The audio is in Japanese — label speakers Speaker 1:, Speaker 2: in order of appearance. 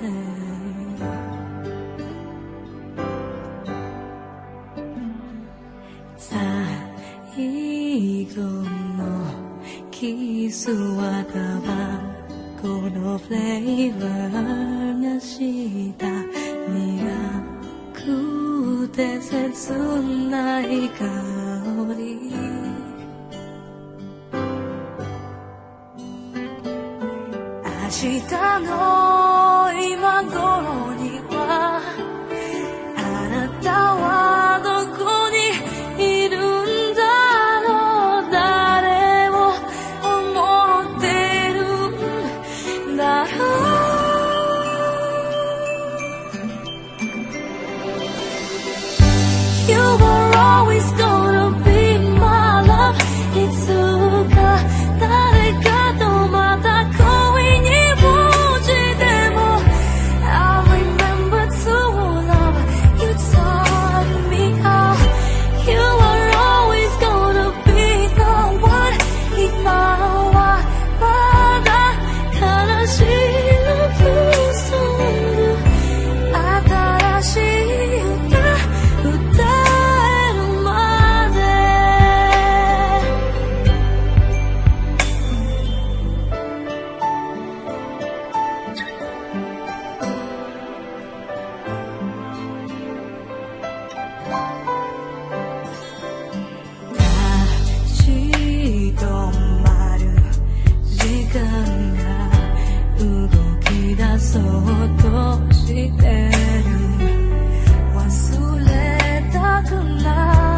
Speaker 1: 最後のキスはタバコのフレーバーがした。苦くて切ない香り。明日の忘れたくない。